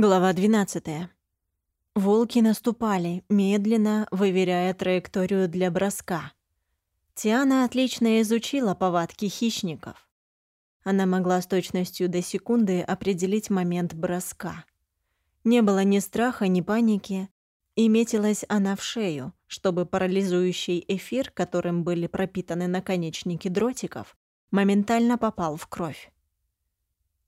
Глава 12. Волки наступали, медленно выверяя траекторию для броска. Тиана отлично изучила повадки хищников. Она могла с точностью до секунды определить момент броска. Не было ни страха, ни паники, и метилась она в шею, чтобы парализующий эфир, которым были пропитаны наконечники дротиков, моментально попал в кровь.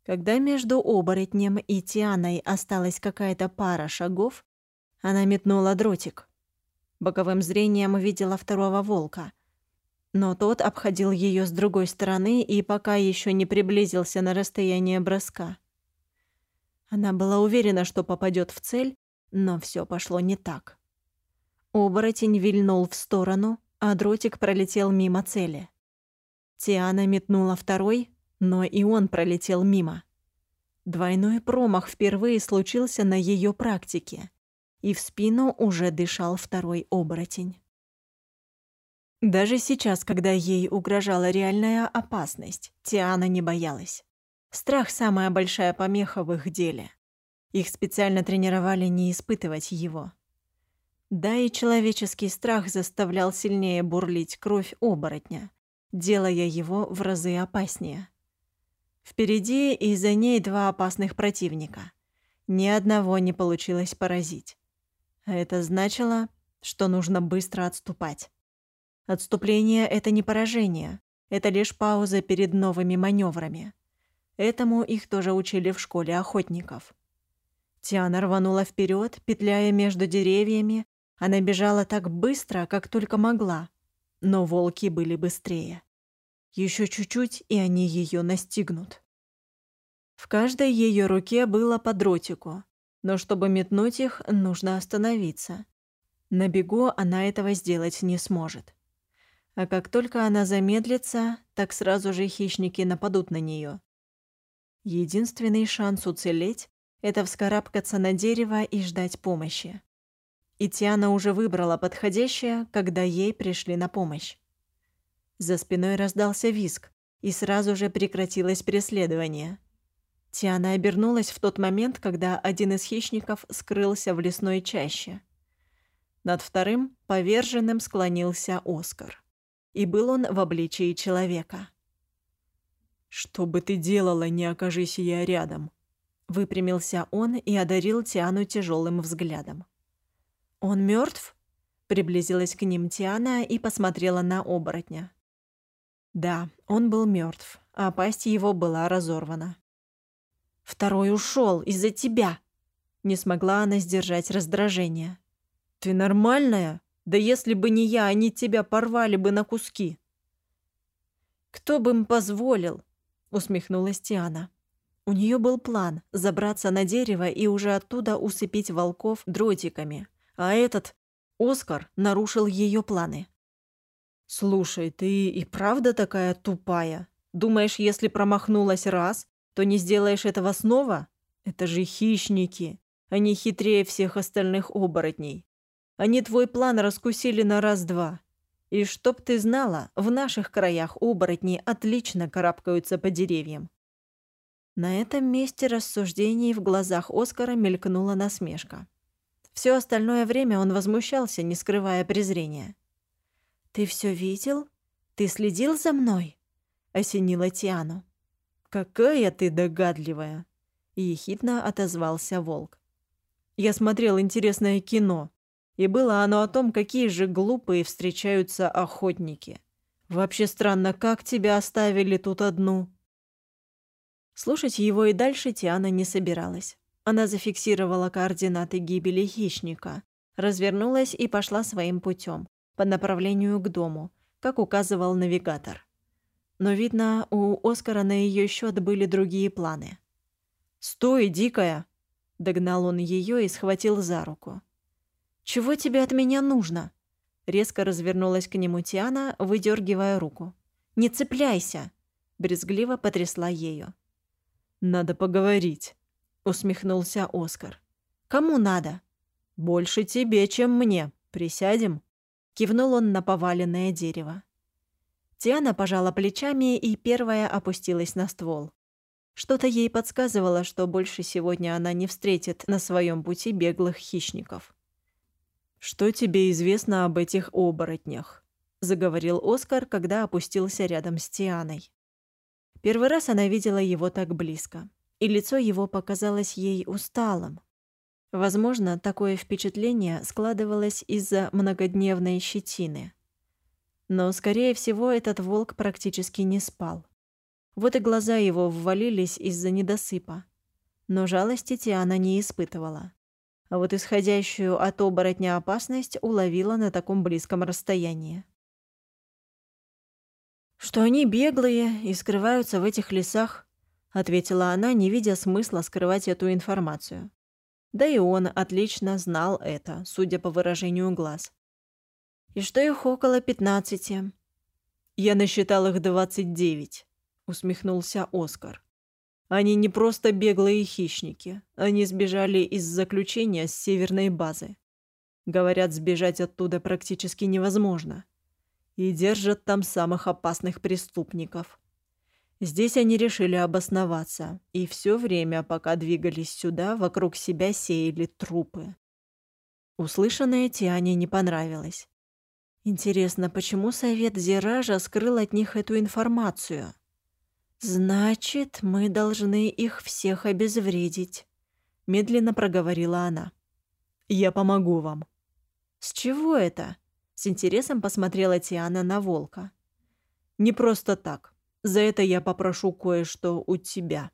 Когда между оборотнем и Тианой осталась какая-то пара шагов, она метнула дротик. Боковым зрением увидела второго волка. Но тот обходил ее с другой стороны и пока еще не приблизился на расстояние броска. Она была уверена, что попадет в цель, но все пошло не так. Оборотень вильнул в сторону, а дротик пролетел мимо цели. Тиана метнула второй, но и он пролетел мимо. Двойной промах впервые случился на ее практике, и в спину уже дышал второй оборотень. Даже сейчас, когда ей угрожала реальная опасность, Тиана не боялась. Страх – самая большая помеха в их деле. Их специально тренировали не испытывать его. Да и человеческий страх заставлял сильнее бурлить кровь оборотня, делая его в разы опаснее. Впереди и за ней два опасных противника. Ни одного не получилось поразить. А это значило, что нужно быстро отступать. Отступление — это не поражение, это лишь пауза перед новыми маневрами. Этому их тоже учили в школе охотников. Тиана рванула вперед, петляя между деревьями. Она бежала так быстро, как только могла. Но волки были быстрее. Еще чуть-чуть, и они ее настигнут. В каждой ее руке было по дротику, но чтобы метнуть их, нужно остановиться. На бегу она этого сделать не сможет. А как только она замедлится, так сразу же хищники нападут на нее. Единственный шанс уцелеть — это вскарабкаться на дерево и ждать помощи. И Тиана уже выбрала подходящее, когда ей пришли на помощь. За спиной раздался виск, и сразу же прекратилось преследование. Тиана обернулась в тот момент, когда один из хищников скрылся в лесной чаще. Над вторым, поверженным, склонился Оскар. И был он в обличии человека. «Что бы ты делала, не окажись я рядом?» Выпрямился он и одарил Тиану тяжелым взглядом. «Он мертв? Приблизилась к ним Тиана и посмотрела на оборотня. Да, он был мертв, а пасть его была разорвана. «Второй ушел из-за тебя!» Не смогла она сдержать раздражение. «Ты нормальная? Да если бы не я, они тебя порвали бы на куски!» «Кто бы им позволил?» — усмехнулась Тиана. У нее был план — забраться на дерево и уже оттуда усыпить волков дротиками. А этот, Оскар, нарушил ее планы. «Слушай, ты и правда такая тупая? Думаешь, если промахнулась раз, то не сделаешь этого снова? Это же хищники. Они хитрее всех остальных оборотней. Они твой план раскусили на раз-два. И чтоб ты знала, в наших краях оборотни отлично карабкаются по деревьям». На этом месте рассуждений в глазах Оскара мелькнула насмешка. Все остальное время он возмущался, не скрывая презрения. «Ты все видел? Ты следил за мной?» — осенила Тиану. «Какая ты догадливая!» — ехидно отозвался волк. «Я смотрел интересное кино, и было оно о том, какие же глупые встречаются охотники. Вообще странно, как тебя оставили тут одну?» Слушать его и дальше Тиана не собиралась. Она зафиксировала координаты гибели хищника, развернулась и пошла своим путем, по направлению к дому, как указывал навигатор. Но, видно, у Оскара на ее счет были другие планы. «Стой, дикая!» — догнал он ее и схватил за руку. «Чего тебе от меня нужно?» Резко развернулась к нему Тиана, выдергивая руку. «Не цепляйся!» — брезгливо потрясла ею. «Надо поговорить», — усмехнулся Оскар. «Кому надо?» «Больше тебе, чем мне. Присядем?» Кивнул он на поваленное дерево. Тиана пожала плечами и первая опустилась на ствол. Что-то ей подсказывало, что больше сегодня она не встретит на своем пути беглых хищников. «Что тебе известно об этих оборотнях?» — заговорил Оскар, когда опустился рядом с Тианой. Первый раз она видела его так близко, и лицо его показалось ей усталым. Возможно, такое впечатление складывалось из-за многодневной щетины. Но, скорее всего, этот волк практически не спал. Вот и глаза его ввалились из-за недосыпа. Но жалости Тиана не испытывала а вот исходящую от оборотня опасность уловила на таком близком расстоянии. «Что они беглые и скрываются в этих лесах», — ответила она, не видя смысла скрывать эту информацию. Да и он отлично знал это, судя по выражению глаз. «И что их около пятнадцати?» «Я насчитал их двадцать девять», — усмехнулся Оскар. Они не просто беглые хищники. Они сбежали из заключения с северной базы. Говорят, сбежать оттуда практически невозможно. И держат там самых опасных преступников. Здесь они решили обосноваться, и все время, пока двигались сюда, вокруг себя сеяли трупы. Услышанное Тиане не понравилось. Интересно, почему совет Зиража скрыл от них эту информацию? «Значит, мы должны их всех обезвредить», — медленно проговорила она. «Я помогу вам». «С чего это?» — с интересом посмотрела Тиана на волка. «Не просто так. За это я попрошу кое-что у тебя».